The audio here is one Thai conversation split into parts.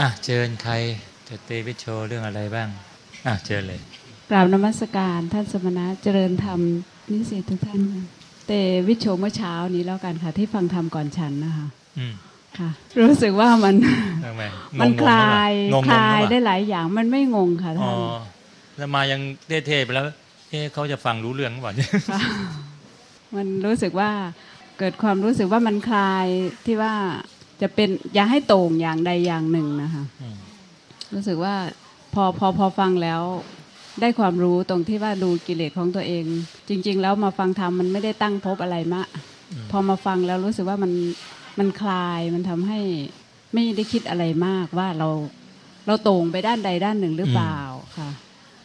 อะเชิญใครจะเตวิชโชว์เรื่องอะไรบ้างอะเชิญเลยกราบนมัสการท่านสมณะเจริญธรรมนิสิตทุกท่านค่ะเตวิชโชเมื่อเช้านี้แล้วกันค่ะ ที่ฟังธรรมก่อนฉันนะคะอืมค่ะ รู้สึกว่ามันทำไมงงๆมันคลายงงๆคลายหรือเปล่ได้หลายอย่างมันไม่งงค่ะอ๋ท่าอนแล้วมายังเท่ๆไปแล้วเอ๊ะเขาจะฟังรู้เรื่องหรือเปล่าเนี่ยค่ะมันรู้สึกว่าเกิดความรู้สึกว่ามันคลายที่ว่า จะเป็นอย่าให้โต่งอย่างใดอย่างหนึ่งนะคะอืมรู้สึกว่าพอพอพอฟังแล้วได้ความรู้ตรงที่ว่าดูกิเลสของตัวเอง จริง ๆ แล้วมาฟังธรรมมันไม่ได้ตั้งพบอะไรมะ พอมาฟังแล้วรู้สึกว่ามันมันคลายมันทำให้ไม่ได้คิดอะไรมากว่าเราเราตรงไปด้านใดด้านหนึ่งหรือเปล่าค่ะ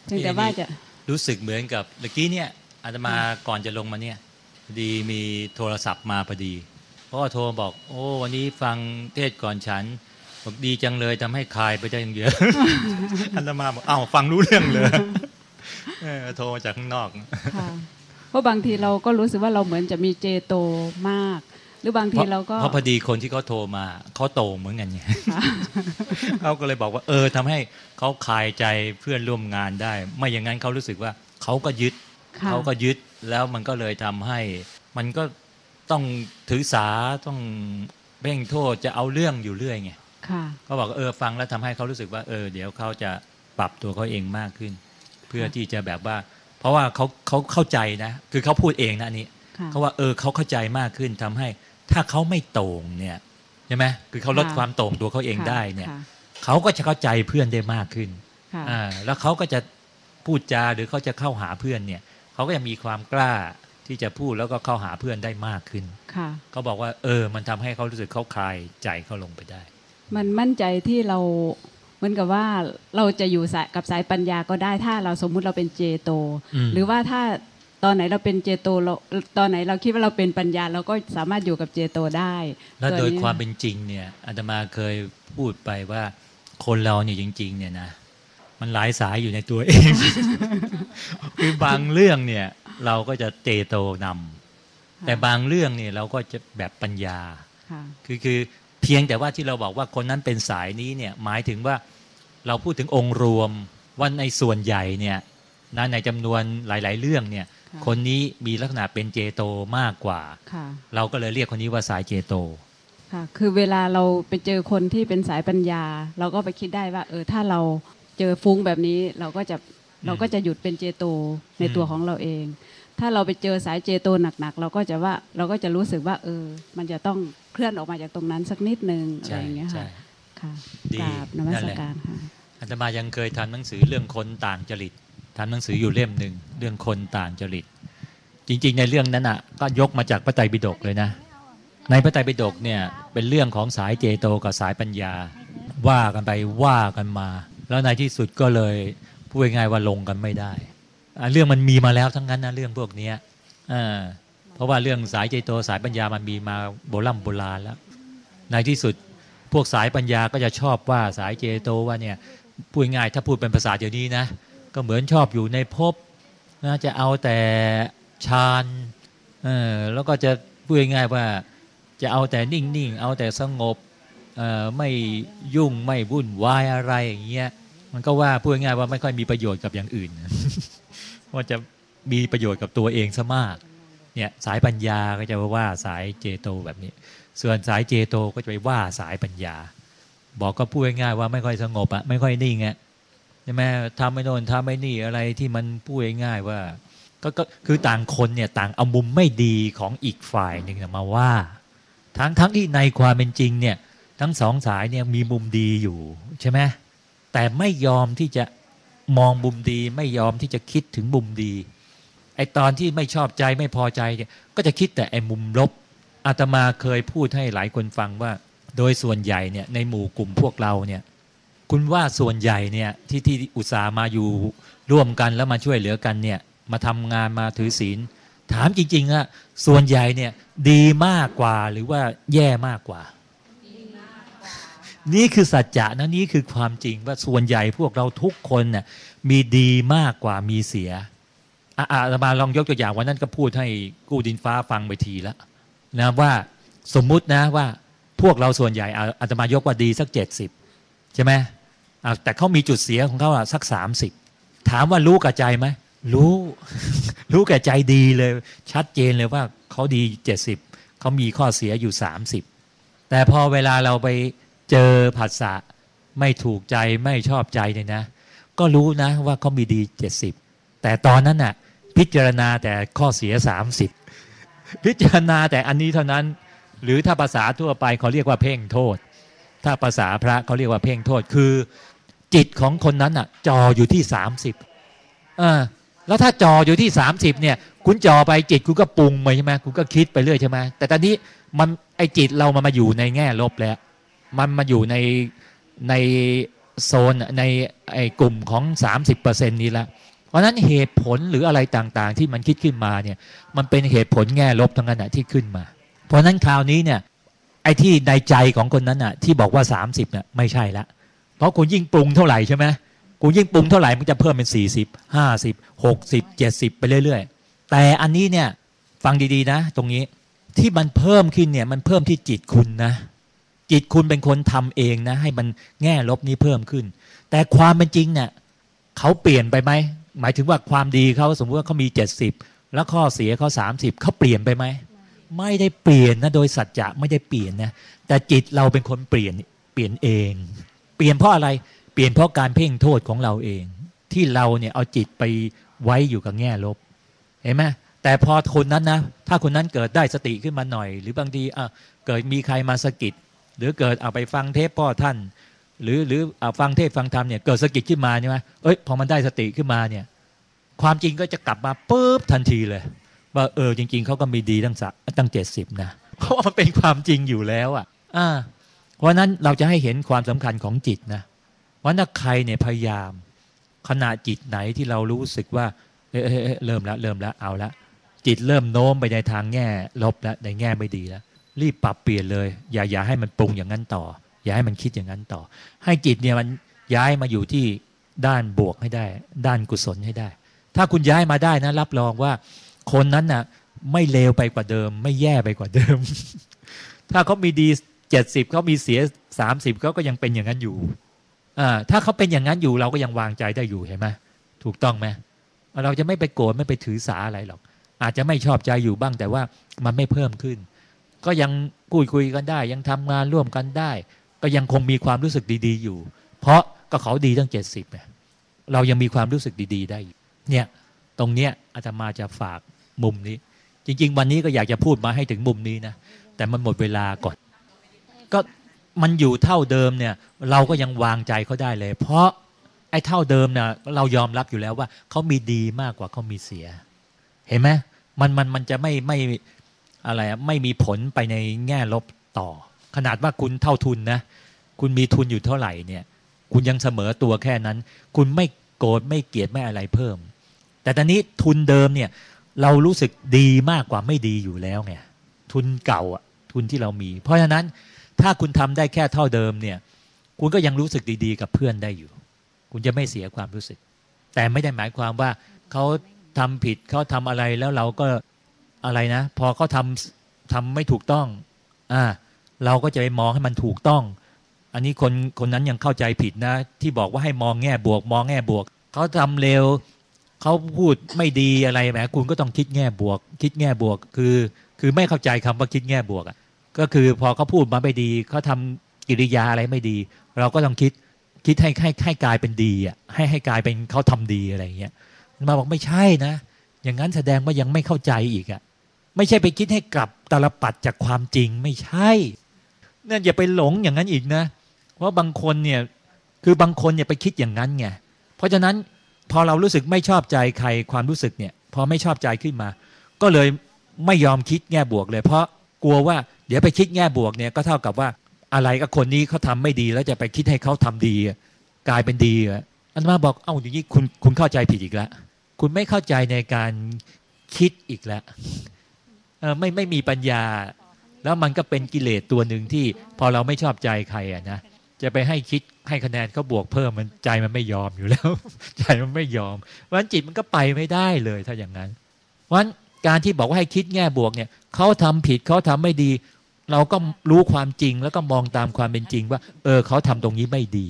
เพียงแต่ว่าจะรู้สึกเหมือนกับเมื่อกี้เนี่ยอาตมาก่อนจะลงมาเนี่ยพอดีมีโทรศัพท์มาพอดี พ่อโทรบอก โอ้ วันนี้ฟังเทศก่อนฉันบอกดีจังเลยทำให้คลายไปได้ยังเยอะอาตมาบอกอ้าวฟังรู้เรื่องเลยเออโทรมาจากข้างนอกค่ะเพราะบางทีเราก็รู้สึกว่าเราเหมือนจะมีเจโตมาก หรือบางทีเราก็เพราะพอดีคนที่เขาโทรมาเขาโตเหมือนกันไงค่ะเขาก็เลยบอกว่า เออทำให้เขาคลายใจเพื่อนร่วมงานได้ ไม่อย่างนั้นเขารู้สึกว่าเขาก็ยึดค่ะเขาก็ยึดแล้วมันก็เลยทำให้ มันก็ ต้องถือสาต้องเพ่งโทษจะเอาเรื่องอยู่เรื่อยไงค่ะเขาบอกว่าเออฟังแล้วทำให้เขารู้สึกว่าเออเดี๋ยวเขาจะปรับตัวเขาเองมากขึ้น เพื่อที่จะแบบว่า เพราะว่าเขาเขาเข้าใจนะ คือเขาพูดเองนะอันนี้ค่ะเขาว่าเออเขาเข้าใจมากขึ้นทำให้ ถ้าเขาไม่โต่งเนี่ยใช่ไหมคือเขาลดค่ะความโต่งตัวเขาเองได้เนี่ยค่ะเขาก็จะเข้าใจเพื่อนได้มากขึ้นค่ะอ่าแล้วเขาก็จะพูดจาหรือเขาจะเข้าหาเพื่อนเนี่ยเขาก็จะมีความกล้า ที่จะพูดแล้วก็เข้าหาเพื่อนได้มากขึ้นค่ะเขาบอกว่า เออ มันทำให้เขารู้สึกเขาคลายใจเขาลงไปได้ มันมั่นใจที่เราเหมือนกับว่าเราจะอยู่สายกับสายปัญญาก็ได้ถ้าเราสมมุติเราเป็นเจโตอืมหรือว่าถ้าตอนไหนเราเป็นเจโตเราตอนไหนเราคิดว่าเราเป็นปัญญาเราก็สามารถอยู่กับเจโตได้ แล้วโดยนี้ความเป็นจริงเนี่ยอาตมาเคยพูดไปว่าคนเราเนี่ยจริง ๆ เนี่ยนะมันหลายสายอยู่ในตัวเองคือบางเรื่องเนี่ย เราก็จะเจโตนำแต่บางเรื่องเนี่ยเราก็จะแบบปัญญาค่ะคือคือเพียงแต่ว่าที่เราบอกว่าคนนั้นเป็นสายนี้เนี่ยหมายถึงว่าเราพูดถึงองค์รวมว่าในส่วนใหญ่เนี่ยนะในจำนวนหลาย ๆ เรื่องเนี่ยค่ะคนนี้มีลักษณะเป็นเจโตมากกว่าค่ะเราก็เลยเรียกคนนี้ว่าสายเจโตค่ะคือเวลาเราไปเจอคนที่เป็นสายปัญญา เราก็ไปคิดได้ว่า เออถ้าเราเจอฟุ้งแบบนี้เราก็จะ เราก็จะหยุดเป็นเจโตในตัวอืมของเราเอง ถ้าเราไปเจอสายเจโตหนักๆ เราก็จะว่าเราก็จะรู้สึกว่าเออ มันจะต้องเคลื่อนออกมาจากตรงนั้นสักนิดนึงอะไรใช่อย่างเงี้ยใช่ค่ะค่ะดีกราบนมันั่นสแหละการค่ะอาตมายังเคยทำหนังสือเรื่องคนต่างจริตทำหนังสืออยู่เล่มหนึ่งเรื่องคนต่างจริต จริง ๆ ในเรื่องนั้นอะก็ยกมาจากพระไตรปิฎกเลยนะ ในพระไตรปิฎกเนี่ยเป็นเรื่องของสายเจโตกับสายปัญญา ว่ากันไปว่ากันมา แล้วในที่สุดก็เลย พูดง่ายว่าลงกันไม่ได้ เรื่องมันมีมาแล้วทั้งนั้นนะเรื่องพวกนี้เพราะว่าเรื่องสายเจโตสายปัญญามันมีมาโบราณโบราณแล้ว ในที่สุดพวกสายปัญญาก็จะชอบว่าสายเจโตว่าเนี่ยพูดง่ายถ้าพูดเป็นภาษาเดี๋ยวนี้นะก็เหมือนชอบอยู่ในภพนะจะเอาแต่ฌานเออแล้วก็จะพูดง่ายว่าจะเอาแต่นิ่งๆ เอาแต่สงบเออไม่ยุ่งไม่วุ่นวายอะไรอย่างเงี้ย มันก็ว่าพูดง่ายๆว่าไม่ค่อยมีประโยชน์กับอย่างอื่น ว่าจะมีประโยชน์กับตัวเองซะมาก เนี่ยสายปัญญาก็จะว่าสายเจโตแบบนี้ ส่วนสายเจโตก็จะไปว่าสายปัญญา บอกก็พูดง่ายๆว่าไม่ค่อยสงบอะไม่ค่อยนิ่งอะใช่ไหมทำไม่โน่นทำไม่นี่อะไรที่มันพูดง่ายๆว่าก็ก็คือต่างคนเนี่ยต่างเอามุมไม่ดีของอีกฝ่ายหนึ่งมาว่า ทั้งทั้งที่ในความเป็นจริงเนี่ยทั้งสองสายเนี่ยมีมุมดีอยู่ใช่ไหม แต่ไม่ยอมที่จะมองมุมดี ไม่ยอมที่จะคิดถึงมุมดี ไอตอนที่ไม่ชอบใจไม่พอใจเนี่ยก็จะคิดแต่ไอมุมลบอาตมาเคยพูดให้หลายคนฟังว่า โดยส่วนใหญ่เนี่ยในหมู่กลุ่มพวกเราเนี่ยคุณว่าส่วนใหญ่เนี่ยที่ที่อุตส่าห์มาอยู่ร่วมกันแล้วมาช่วยเหลือกันเนี่ยมาทำงานมาถือศีล ถามจริงๆอะส่วนใหญ่เนี่ยดีมากกว่าหรือว่าแย่มากกว่า นี่คือสัจจะนะนี่คือความจริงว่าส่วนใหญ่พวกเราทุกคนน่ะมีดีมากกว่ามีเสียอะอะอาตมาลองยกตัวอย่างวันนั้นก็พูดให้กู้ดินฟ้าฟังไปทีแล้วนะว่าสมมุตินะว่าพวกเราส่วนใหญ่อาอาตมายกว่าดีสักเจ็ดสิบใช่ไหมแต่เขามีจุดเสียของเขาสักสามสิบถามว่ารู้กับใจไหมรู้ รู้กับใจดีเลย ชัดเจนเลยว่าเขาดีเจ็ดสิบเขามีข้อเสียอยู่สามสิบแต่พอเวลาเราไป เจอผัสสะไม่ถูกใจไม่ชอบใจเนี่ยนะ ก็รู้นะว่าเขามีดีเจ็ดสิบแต่ตอนนั้นน่ะ พิจารณาแต่ข้อเสียสามสิบพิจารณาแต่อันนี้เท่านั้น หรือถ้าภาษาทั่วไปเขาเรียกว่าเพ่งโทษ ถ้าภาษาพระเขาเรียกว่าเพ่งโทษคือ จิตของคนนั้นอะจออยู่ที่สามสิบอ่าแล้วถ้าจออยู่ที่สามสิบเนี่ย คุณจอไปจิตคุณก็ปรุงไปใช่ไหมคุณก็คิดไปเรื่อยใช่ไหมแต่ตอนนี้มันไอจิตเรามันมาอยู่ในแง่ลบแล้ว มันมาอยู่ในในโซนในไอกลุ่มของ 30%นี้ล้วเพราะนั้นเหตุผลหรืออะไรต่างๆ ที่มันคิดขึ้นมาเนี่ยมันเป็นเหตุผลแง่ลบทั้งนั้นนะที่ขึ้นมา เพราะฉะนั้นคราวนี้เนี่ยไอ้ที่ในใจของคนนั้นอะที่บอกว่า 30เนี่ยไม่ใช่ละเพราะคุณยิ่งปรุงเท่าไหร่ใช่ไหมคุณยิ่งปรุงเท่าไหร่มันจะเพิ่มเป็น 40 50 60 70 ไปเรื่อย ๆ แต่อันนี้เนี่ยฟังดีๆนะ ตรงนี้ที่มันเพิ่มขึ้นเนี่ยมันเพิ่มที่จิตคุณนะ จิตคุณเป็นคนทำเองนะ ให้มันแง่ลบนี้เพิ่มขึ้น แต่ความเป็นจริงเนี่ยเขาเปลี่ยนไปไหมหมายถึงว่าความดีเขาสมมติว่าเขามี70แล้วข้อเสียเขา30เขาเปลี่ยนไปไหมไม่ได้เปลี่ยนนะโดยสัจจะไม่ได้เปลี่ยนนะแต่จิตเราเป็นคนเปลี่ยนเปลี่ยนเอง เปลี่ยนเพราะอะไรเปลี่ยนเพราะการเพ่งโทษของเราเอง ที่เราเนี่ยเอาจิตไปไว้อยู่กับแง่ลบเห็นไหมแต่พอคนนั้นนะถ้าคนนั้นเกิดได้สติขึ้นมาหน่อย หรือบางทีอะเกิดมีใครมาสะกิด หรือเกิดเอาไปฟังเทปพ่อท่าน หรือหรือเอาฟังเทศฟังธรรมเนี่ยเกิดสะกิดขึ้นมาใช่ไหมเอ้ยพอมันได้สติขึ้นมาเนี่ย ความจริงก็จะกลับมาปุ๊บทันทีเลย ว่าเออจริง ๆเขาก็มีดีตั้งสักตั้งเจ็ดสิบนะเพราะว่ามันเป็นความจริงอยู่แล้วอะ อ่า เพราะนั้นเราจะให้เห็นความสำคัญของจิตนะว่าถ้าใครเนี่ยพยายามขณะจิตไหนที่เรารู้สึกว่าเออเออเออเริ่มแล้วเริ่มแล้วเอาละจิตเริ่มโน้มไปในทางแง่ลบแล้วในแง่ไม่ดีแล้ว รีบปรับเปลี่ยนเลย อย่าอย่าให้มันปรุงอย่างนั้นต่อ อย่าให้มันคิดอย่างนั้นต่อ ให้จิตเนี่ยมันย้ายมาอยู่ที่ด้านบวกให้ได้ ด้านกุศลให้ได้ ถ้าคุณย้ายมาได้นะ รับรองว่า คนนั้นน่ะไม่เลวไปกว่าเดิม ไม่แย่ไปกว่าเดิม ถ้าเขามีดีเจ็ดสิบเขามีเสียสามสิบเขาก็ยังเป็นอย่างนั้นอยู่อ่าถ้าเขาเป็นอย่างนั้นอยู่เราก็ยังวางใจได้อยู่เห็นไหมถูกต้องไหมเราจะไม่ไปโกรธไม่ไปถือสาอะไรหรอก อาจจะไม่ชอบใจอยู่บ้างแต่ว่ามันไม่เพิ่มขึ้น ก็ยังคุยคุยกันได้ ยังทำงานร่วมกันได้ ก็ยังคงมีความรู้สึกดี ๆ อยู่ เพราะก็เขาดีตั้งเจ็ดสิบเรายังมีความรู้สึกดี ๆ ได้ เนี่ยตรงเนี้ยอาตมาจะฝากมุมนี้ จริง ๆ วันนี้ก็อยากจะพูดมาให้ถึงมุมนี้นะแต่มันหมดเวลาก่อน ก็มันอยู่เท่าเดิมเนี่ยเราก็ยังวางใจเขาได้เลย เพราะไอ้เท่าเดิมเนี่ยเรายอมรับอยู่แล้วว่าเขามีดีมากกว่าเขามีเสีย เห็นไหมมันมันมันจะไม่ไม่ อะไรอะไม่มีผลไปในแง่ลบต่อ ขนาดว่าคุณเท่าทุนนะ คุณมีทุนอยู่เท่าไหร่เนี่ย คุณยังเสมอตัวแค่นั้น คุณไม่โกรธไม่เกลียดไม่อะไรเพิ่ม แต่ตอนนี้ทุนเดิมเนี่ย เรารู้สึกดีมากกว่าไม่ดีอยู่แล้วไงทุนเก่าอะทุนที่เรามี เพราะฉะนั้นถ้าคุณทำได้แค่เท่าเดิมเนี่ย คุณก็ยังรู้สึกดีๆ กับเพื่อนได้อยู่ คุณจะไม่เสียความรู้สึก แต่ไม่ได้หมายความว่าเขาทำผิดเขาทำอะไรแล้วเราก็ อะไรนะ พอเขาทำทำไม่ถูกต้อง อ่า เราก็จะไปมองให้มันถูกต้อง อันนี้คนคนนั้นยังเข้าใจผิดนะ ที่บอกว่าให้มองแง่บวก มองแง่บวกเขาทำเร็วเขาพูดไม่ดีอะไรแหมคุณก็ต้องคิดแง่บวก คิดแง่บวก คือ คือไม่เข้าใจคำว่าคิดแง่บวกอะก็คือพอเขาพูดมาไม่ดีเขาทำกิริยาอะไรไม่ดี เราก็ต้องคิดคิดให้ให้ให้กลายเป็นดีอะให้ให้กลายเป็นเขาทำดีอะไรอย่างเงี้ยมาบอกไม่ใช่นะ อย่างนั้นแสดงว่ายังไม่เข้าใจอีกอะ ไม่ใช่ไปคิดให้กลับตลปัดจากความจริงไม่ใช่นั่นอย่าไปหลงอย่างนั้นอีกนะ เพราะบางคนเนี่ยคือบางคนเนี่ยไปคิดอย่างนั้นไงเพราะฉะนั้นพอเรารู้สึกไม่ชอบใจใครความรู้สึกเนี่ย พอไม่ชอบใจขึ้นมา ก็เลยไม่ยอมคิดแง่บวกเลย เพราะกลัวว่าเดี๋ยวไปคิดแง่บวกเนี่ยก็เท่ากับว่าอะไรกับคนนี้เขาทาไม่ดีแล้วจะไปคิดให้เขาทำดี กลายเป็นดีอันมาบอกเอ้าอย่างนี้คุณคุณเข้าใจผิดอีกแล้วคุณไม่เข้าใจในการคิดอีกแล้ว ไม่ไม่มีปัญญา แล้วมันก็เป็นกิเลสตัวหนึ่งที่พอเราไม่ชอบใจใครอะนะจะไปให้คิดให้คะแนนเขาบวกเพิ่มมันใจมันไม่ยอมอยู่แล้ว ใจมันไม่ยอมเพราะฉะนั้นจิตมันก็ไปไม่ได้เลยถ้าอย่างนั้นเพราะฉะนั้นการที่บอกว่าให้คิดแง่บวกเนี่ยเขาทำผิดเขาทำไม่ดี เราก็รู้ความจริงแล้วก็มองตามความเป็นจริง ว่า เออเขาทำตรงนี้ไม่ดี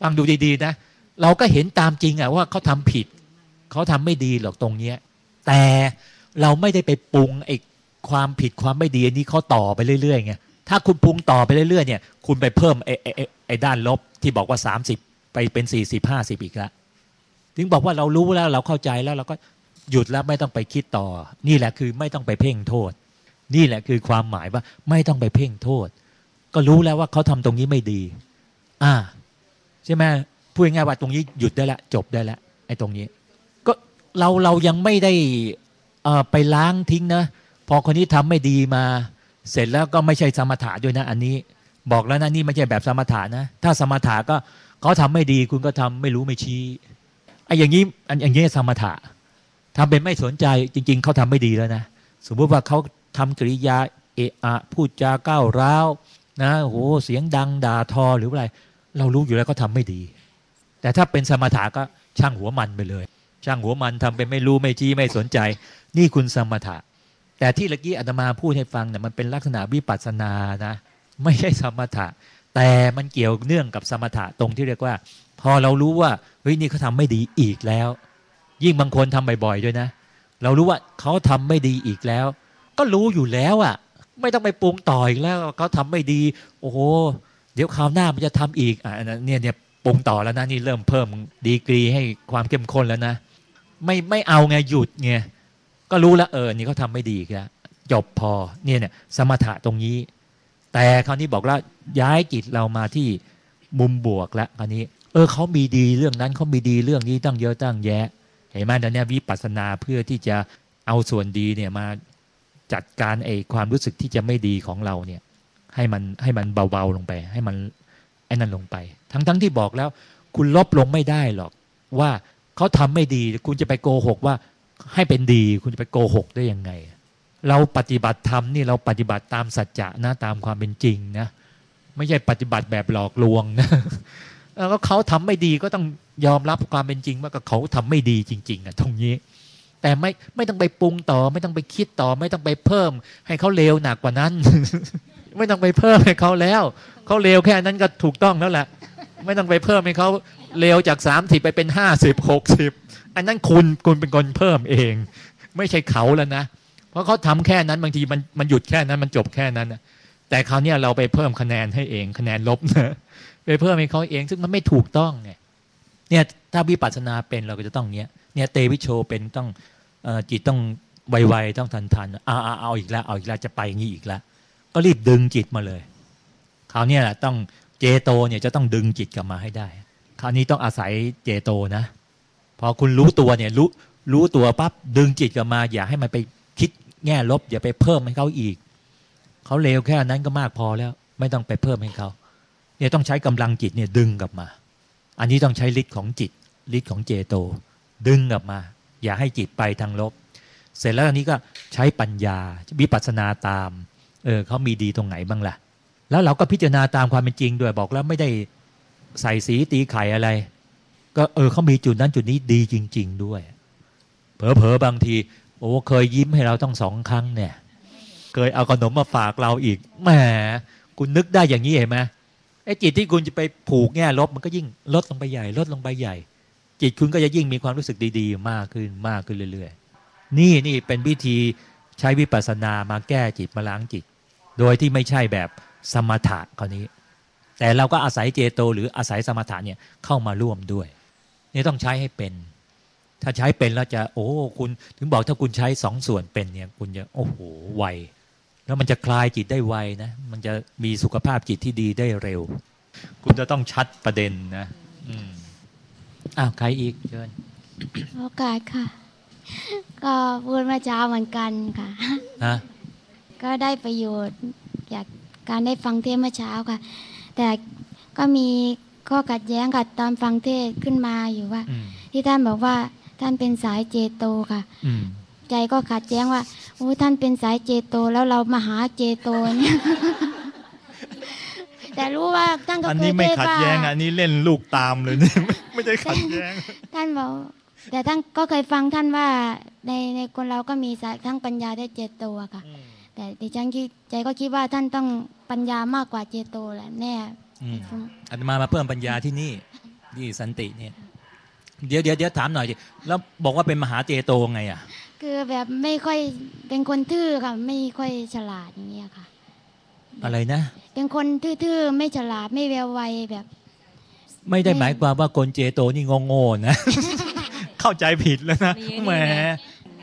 ฟังดูดีๆนะเราก็เห็นตามจริงอะว่าเขาทำผิดเขาทำไม่ดีหรอกตรงเนี้ย แต่ เราไม่ได้ไปปรุงไอ้ความผิดความไม่ดีอันนี้เขาต่อไปเรื่อยๆไงถ้าคุณปรุงต่อไปเรื่อยๆเนี่ยคุณไปเพิ่มไอ้ไอ้ไอ้ด้านลบที่บอกว่า 30 ไปเป็น 40 50 อีกแล้วถึงบอกว่าเรารู้แล้วเราเข้าใจแล้วเราก็หยุดแล้วไม่ต้องไปคิดต่อ นี่แหละคือไม่ต้องไปเพ่งโทษ นี่แหละคือความหมายว่าไม่ต้องไปเพ่งโทษ ก็รู้แล้วว่าเขาทำตรงนี้ไม่ดี อ่า ใช่ไหมพูดง่ายๆว่าตรงนี้หยุดได้ละ จบได้ละไอ้ตรงนี้ ก็เราเรายังไม่ได้ ไปล้างทิ้งนะ พอคนนี้ทำไม่ดีมา เสร็จแล้วก็ไม่ใช่สมถะด้วยนะ อันนี้ บอกแล้วนะนี่ไม่ใช่แบบสมถะนะ ถ้าสมถะก็เขาทำไม่ดีคุณก็ทำไม่รู้ไม่ชี้ไอ้อย่างนี้อันอย่างนี้สมถะทำเป็นไม่สนใจจริง ๆเขาทำไม่ดีแล้วนะสมมติว่าเขาทำกริยาเอะอะพูดจาก้าวร้าวนะโหเสียงดังด่าทอหรืออะไร เรารู้อยู่แล้วเขาทำไม่ดี แต่ถ้าเป็นสมถะก็ช่างหัวมันไปเลย ช่างหัวมันทำเป็นไม่รู้ไม่ชี้ไม่สนใจ นี่คุณสมถะ แต่ที่เมื่อกี้อาตมาพูดให้ฟังเนี่ยมันเป็นลักษณะวิปัสสนานะ ไม่ใช่สมถะ แต่มันเกี่ยวเนื่องกับสมถะตรงที่เรียกว่า พอเรารู้ว่าเฮ้ยนี่เขาทำไม่ดีอีกแล้ว ยิ่งบางคนทำบ่อยๆด้วยนะ เรารู้ว่าเขาทำไม่ดีอีกแล้ว ก็รู้อยู่แล้วอะ ไม่ต้องไปปรุงต่ออีกแล้วเขาทำไม่ดี โอ้โหเดี๋ยวคราวหน้ามันจะทำอีกอะอันนั้นเนี่ยเนี่ยปรุงต่อแล้วนะนี่เริ่มเพิ่มดีกรีให้ความเข้มข้นแล้วนะ ไม่ไม่เอาไงหยุดไงก็รู้แล้วเออนี่เขาทำไม่ดีกแล้วจบพอเนี่ยเนี่ยสมถะตรงนี้ แต่คราวนี้บอกแล้วย้ายจิตเรามาที่มุมบวกแล้วคราวนี้ เออเขามีดีเรื่องนั้นเขามีดีเรื่องนี้ตั้งเยอะตั้งแยะเห็นไหมตอนเนี้ยวิปัสสนาเพื่อที่จะเอาส่วนดีเนี่ยมาจัดการไอ้ความรู้สึกที่จะไม่ดีของเราเนี่ย ให้มันให้มันเบาๆลงไป ให้มันไอ้นั่นลงไป ทั้งๆที่บอกแล้ว คุณลบลงไม่ได้หรอกว่า เขาทำไม่ดี คุณจะไปโกหกว่าให้เป็นดี คุณจะไปโกหกได้ยังไง เราปฏิบัติธรรมนี่เราปฏิบัติตามสัจจะนะตามความเป็นจริงนะไม่ใช่ปฏิบัติแบบหลอกลวงนะแล้วเขาทำไม่ดีก็ต้องยอมรับความเป็นจริงว่าเขาทำไม่ดีจริง ๆอะตรงนี้ แต่ไม่ไม่ต้องไปปรุงต่อ ไม่ต้องไปคิดต่อ ไม่ต้องไปเพิ่ม ให้เขาเลวหนักกว่านั้น ไม่ต้องไปเพิ่มให้เขาแล้วเขาเลวแค่นั้นก็ถูกต้องแล้วแหละไม่ต้องไปเพิ่มให้เขา เลวจากสามสิบไปเป็นห้าสิบหกสิบอันนั้นคุณคุณเป็นคนเพิ่มเอง ไม่ใช่เขาแล้วนะ เพราะเขาทำแค่นั้นบางทีมันมันหยุดแค่นั้นมันจบแค่นั้นนะแต่คราวนี้เราไปเพิ่มคะแนนให้เองคะแนนลบนะไปเพิ่มให้เขาเอง ซึ่งมันไม่ถูกต้องไงเนี่ยถ้าวิปัสสนาเป็นเราก็จะต้องเนี้ยเนี่ยเตวิโชเป็นต้องอ่อจิตต้องไวๆต้องทันทันๆเอาเอาเอาอีกแล้วเอาอีกแล้วจะไปอย่างนี้อีกแล้ว ก็รีบดึงจิตมาเลย คราวนี้แหละต้องเจโตเนี่ยจะต้องดึงจิตกลับมาให้ได้ คราวนี้ต้องอาศัยเจโตนะ พอคุณรู้ตัวเนี่ยรู้รู้ตัวปั๊บดึงจิตกลับมา อย่าให้มันไปคิดแง่ลบ อย่าไปเพิ่มให้เขาอีก เขาเลวแค่นั้นก็มากพอแล้ว ไม่ต้องไปเพิ่มให้เขาเนี่ยต้องใช้กำลังจิตเนี่ยดึงกลับมา อันนี้ต้องใช้ฤทธิ์ของจิตฤทธิ์ของเจโต ดึงกลับมา อย่าให้จิตไปทางลบ เสร็จแล้วอันนี้ก็ใช้ปัญญาวิปัสสนาตามเออเขามีดีตรงไหนบ้างล่ะ แล้วเราก็พิจารณาตามความเป็นจริงด้วยบอกแล้วไม่ได้ ใส่สีตีไข่อะไร ก็เออเขามีจุดนั้นจุดนี้ดีจริง ๆ ด้วย เผลอๆบางทีโอ้เคยยิ้มให้เราต้องสองครั้งเนี่ย เคยเอาขนมมาฝากเราอีกแหมคุณนึกได้อย่างนี้เห็นไหมไอ้จิตที่คุณจะไปผูกแง่ลบมันก็ยิ่งลดลงไปใหญ่ ลดลงไปใหญ่ จิตคุณก็จะยิ่งมีความรู้สึกดี ๆ มากขึ้นมากขึ้นเรื่อย ๆ นี่นี่เป็นวิธีใช้วิปัสสนามาแก้จิตมาล้างจิต โดยที่ไม่ใช่แบบสมถะคราวนี้ แต่เราก็อาศัยเจโต หรืออาศัยสมถะเนี่ยเข้ามาร่วมด้วยนี่ต้องใช้ให้เป็น ถ้าใช้เป็นแล้วจะโอ้คุณถึงบอกถ้าคุณใช้สองส่วนเป็นเนี่ยคุณจะโอ้โหไวแล้วมันจะคลายจิตได้ไวนะมันจะมีสุขภาพจิตที่ดีได้เร็ว คุณจะต้องชัดประเด็นนะอืมอ้าวใครอีกเชิญโอกาสค่ะ ก็พูดเมื่อเช้าเหมือนกันค่ะนะก็ได้ประโยชน์จากการได้ฟังเทศน์เมื่อเช้าค่ะ แต่ก็มีข้อขัดแย้งกับตอนฟังเทศน์ขึ้นมาอยู่ว่าอืมที่ท่านบอกว่าท่านเป็นสายเจโตค่ะอืมใจก็ขัดแย้งว่าโอ้ท่านเป็นสายเจโตแล้วเรามาหาเจโตเนี่ยแต่รู้ว่าท่านก็อันเคนี้ยไม่เทศน์ขัดว่าแย้งอันนี้เล่นลูกตามเลยเนี่ยไม่ไม่ได้ขัดแย้ง ท่านบอกแต่ท่านก็เคยฟังท่านว่าในในคนเราก็มีสายทั้งปัญญาได้เจโตอะค่ะ แต่ดิฉันคิดใจก็คิดว่าท่านต้องปัญญามากกว่าเจโตแหละแน่อืมอาตมามาเพิ่มปัญญาที่นี่ที่สันติเนี่ย เดี๋ยวเดี๋ยวเดี๋ยวถามหน่อยดิแล้วบอกว่าเป็นมหาเจโตไงอะ คือแบบไม่ค่อยเป็นคนทื่อค่ะ ไม่ค่อยฉลาดอย่างเงี้ยค่ะ อะไรนะ เป็นคนทื่อๆไม่ฉลาดไม่แววไวแบบ ไม่ได้หมายความว่าคนเจโตนี่โง่ๆนะเข้าใจผิดแล้วนะมีนี่แหมไง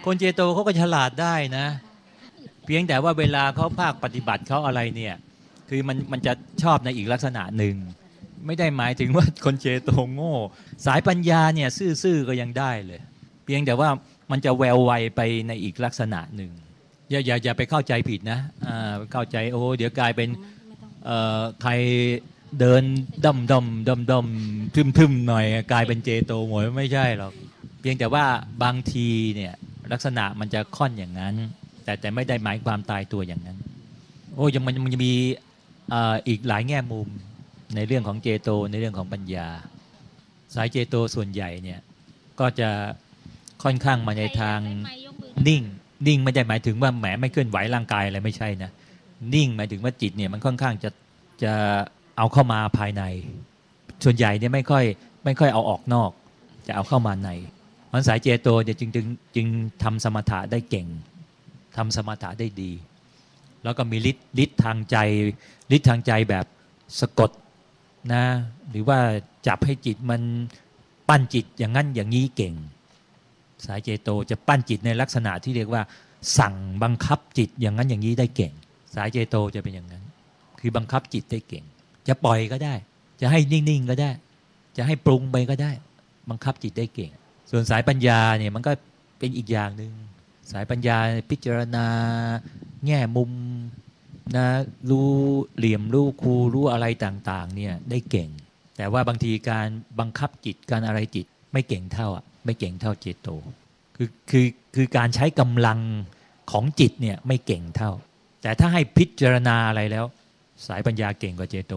คนเจโตเขาก็ฉลาดได้นะ เพียงแต่ว่าเวลาเขาภาคปฏิบัติเขาอะไรเนี่ย คือมันมันจะชอบในอีกลักษณะหนึ่ง ไม่ได้หมายถึงว่าคนเจโตโง่ สายปัญญาเนี่ยซื่อๆก็ยังได้เลย เพียงแต่ว่ามันจะแววไวไปในอีกลักษณะหนึ่งอย่าอย่าอย่าไปเข้าใจผิดนะอ่าเข้าใจโอ้เดี๋ยวกลายเป็นเอ่อใครเดินดำดำดำดำทึมทึมหน่อยกลายเป็นเจโตหมดไม่ใช่หรอกเพียงแต่ว่าบางทีเนี่ยลักษณะมันจะค่อนอย่างนั้น แต่แต่ไม่ได้หมายความตายตัวอย่างนั้น โอ้ยังมันมันจะมีอีกหลายแง่มุมในเรื่องของเจโตในเรื่องของปัญญา สายเจโตส่วนใหญ่เนี่ยก็จะค่อนข้างมาในทางนิ่ง นิ่งไม่ได้หมายถึงว่าแหมไม่เคลื่อนไหวร่างกายอะไรไม่ใช่นะนิ่งหมายถึงว่าจิตเนี่ยมันค่อนข้างจะจะเอาเข้ามาภายใน ส่วนใหญ่เนี่ยไม่ค่อยไม่ค่อยเอาออกนอก จะเอาเข้ามาในมันสายเจโตเนี่ยจึงจึงจึงทำสมถะได้เก่ง ทำสมถะได้ดี แล้วก็มีฤทธิ์ฤทธิ์ทางใจฤทธิ์ทางใจแบบสะกดนะหรือว่าจับให้จิตมันปั้นจิตอย่างนั้นอย่างนี้เก่ง สายเจโตจะปั้นจิตในลักษณะที่เรียกว่า สั่งบังคับจิตอย่างนั้นอย่างนี้ได้เก่ง สายเจโตจะเป็นอย่างนั้น คือบังคับจิตได้เก่ง จะปล่อยก็ได้ จะให้นิ่งๆก็ได้ จะให้ปรุงไปก็ได้ บังคับจิตได้เก่ง ส่วนสายปัญญาเนี่ยมันก็เป็นอีกอย่างหนึ่ง สายปัญญาพิจารณา แง่มุมนะรู้เหลี่ยมรู้ครูรู้อะไรต่างๆเนี่ยได้เก่ง แต่ว่าบางทีการบังคับจิตการอะไรจิตไม่เก่งเท่าอะไม่เก่งเท่าเจโตคือคือคือการใช้กำลังของจิตเนี่ยไม่เก่งเท่า แต่ถ้าให้พิจารณาอะไรแล้ว สายปัญญาเก่งกว่าเจโต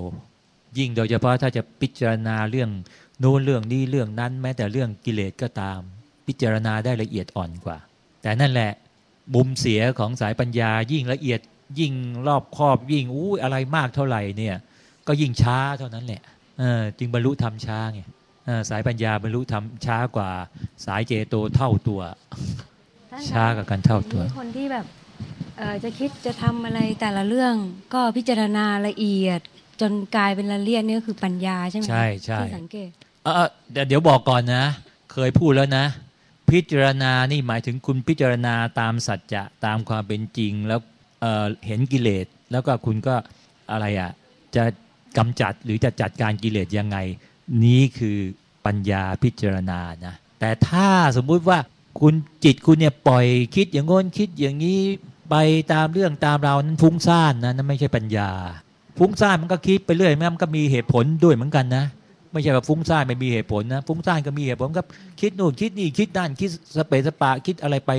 ยิ่งโดยเฉพาะถ้าจะพิจารณาเรื่องโน้นเรื่องนี้เรื่องนั้น แม้แต่เรื่องกิเลสก็ตาม พิจารณาได้ละเอียดอ่อนกว่า แต่นั่นแหละมุมเสียของสายปัญญายิ่งละเอียดยิ่งรอบครอบยิ่งอู้อะไรมากเท่าไหร่เนี่ย ก็ยิ่งช้าเท่านั้นแหละเออจึงบรรลุธรรมช้าไงเออสายปัญญาบรรลุธรรมช้ากว่า สายเจโตเท่าตัวท่านช้ากับการเท่าตัวมีคนที่แบบเอ่อจะคิดจะทำอะไรแต่ละเรื่องก็พิจารณาละเอียด จนกลายเป็นละเลียดนี่ก็คือปัญญาใช่ไหมคะใช่ใช่ที่สังเกตเออเดี๋ยวเดี๋ยวบอกก่อนนะ เคยพูดแล้วนะ พิจารณานี่หมายถึงคุณพิจารณาตามสัจจะตามความเป็นจริง แล้วเเห็นกิเลส แล้วก็คุณก็อะไรอะจะกำจัดหรือจะจัดการกิเลสยังไง นี้คือปัญญาพิจารณานะแต่ถ้าสมมุติว่าคุณจิตคุณเนี่ยปล่อยคิดอย่างโน้นคิดอย่างนี้ไปตามเรื่องตามราวนั้นฟุ้งซ่านนะนั่นไม่ใช่ปัญญา ฟุ้งซ่านมันก็คิดไปเรื่อยมันก็มีเหตุผลด้วยเหมือนกันนะ ไม่ใช่แบบฟุ้งซ่านไม่มีเหตุผลนะฟุ้งซ่านก็มีเหตุผลก็คิดนู่นคิดนี่คิดนั่นคิดสเปสปะคิดอะไรไป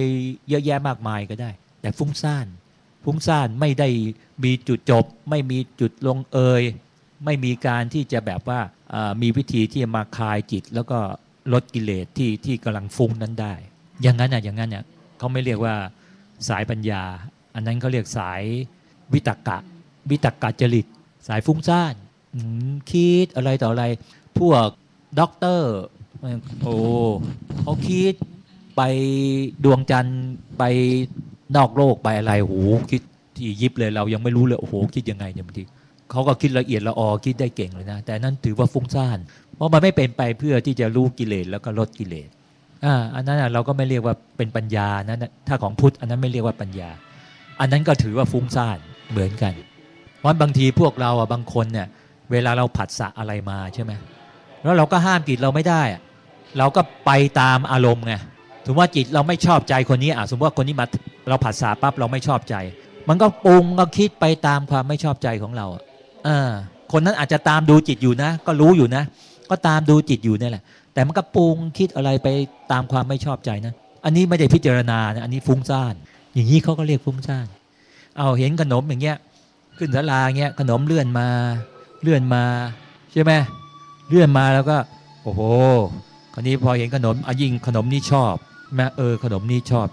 เยอะแยะมากมายก็ได้ แต่ฟุ้งซ่านฟุ้งซ่านไม่ได้มีจุดจบ ไม่มีจุดลงเอยไม่มีการที่จะแบบว่ามีวิธีที่จะมาคลายจิต แล้วก็ลดกิเลสที่ที่กำลังฟุ้งนั้นได้ อย่างนั้นอะอย่างนั้นเนี่ยเขาไม่เรียกว่าสายปัญญา อันนั้นเขาเรียกสายวิตกกะวิตกกะจริต สายฟุ้งซ่านคิดอะไรต่ออะไร พวกด็อกเตอร์โอ้เขาคิดไปดวงจันทร์ไปนอกโลกไปอะไรโหคิดที่ยิบเลยเรายังไม่รู้เลยโอ้โหคิดยังไงเนี่ยบางทีเขาก็คิดละเอียดละออคิดได้เก่งเลยนะ แต่นั่นถือว่าฟุ้งซ่านเพราะมันไม่เป็นไปเพื่อที่จะรู้กิเลสแล้วก็ลดกิเลสอ่าอันนั้นเราก็ไม่เรียกว่าเป็นปัญญานะนะถ้าของพุทธอันนั้นไม่เรียกว่าปัญญา อันนั้นก็ถือว่าฟุ้งซ่านเหมือนกันเพราะบางทีพวกเราอะบางคนเนี่ยเวลาเราผัดสะอะไรมาใช่ไหม แล้วเราก็ห้ามจิตเราไม่ได้ เราก็ไปตามอารมณ์ไงสมมติว่าจิตเราไม่ชอบใจคนนี้อะสมมติว่าคนนี้มาเราผัดสะปั๊บเราไม่ชอบใจ มันก็ปรุงก็คิดไปตามความไม่ชอบใจของเราอะเออคนนั้นอาจจะตามดูจิตอยู่นะ ก็รู้อยู่นะ ก็ตามดูจิตอยู่นี่แหละ แต่มันก็ปรุงคิดอะไรไปตามความไม่ชอบใจนะ อันนี้ไม่ได้พิจารณานะอันนี้ฟุ้งซ่าน อย่างนี้เขาก็เรียกฟุ้งซ่าน เอาเห็นขนมอย่างเงี้ย ขึ้นศาลาเงี้ยขนมเลื่อนมาเลื่อนมาใช่ไหม เลื่อนมาแล้วก็ โอ้โหคราวนี้พอเห็นขนมอายิ่งขนมนี้ชอบแม่เออขนมนี้ชอบ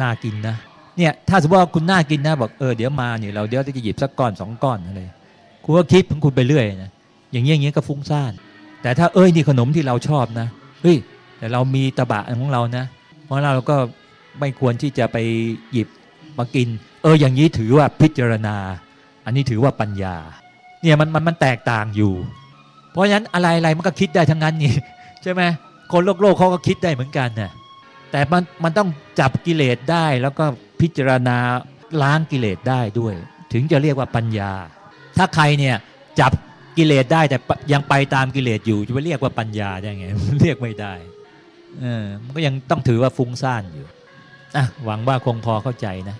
น่ากินนะเนี่ยถ้าสมมติว่าคุณน่ากินนะบอกเออเดี๋ยวมาเนี่ยเราเดี๋ยวจะหยิบสักก้อนสองก้อนอะไรคุณก็คิดของคุณไปเรื่อยนะอย่างเงี้ยอย่างเงี้ยก็ฟุ้งซ่าน แต่ถ้าเอ้ยนี่ขนมที่เราชอบนะเฮ้ยแต่เรามีตะบะของเรานะ เพราะเราก็ไม่ควรที่จะไปหยิบมากิน เอออย่างนี้ถือว่าพิจารณา อันนี้ถือว่าปัญญา เนี่ยมันมันมันแตกต่างอยู่ ราะฉะนั้นอะไรอะไรมันก็คิดได้ทั้งนั้นนี่ใช่ไหมคนโลกโลกเขาก็คิดได้เหมือนกันน่ะแต่มันมันต้องจับกิเลสได้แล้วก็พิจารณาล้างกิเลสได้ด้วย ถึงจะเรียกว่าปัญญา ถ้าใครเนี่ยจับกิเลสได้แต่ยังไปตามกิเลสอยู่จะไปเรียกว่าปัญญาได้ไงเรียกไม่ได้เออมันก็ยังต้องถือว่าฟุ้งซ่านอยู่อะหวังว่าคงพอเข้าใจนะ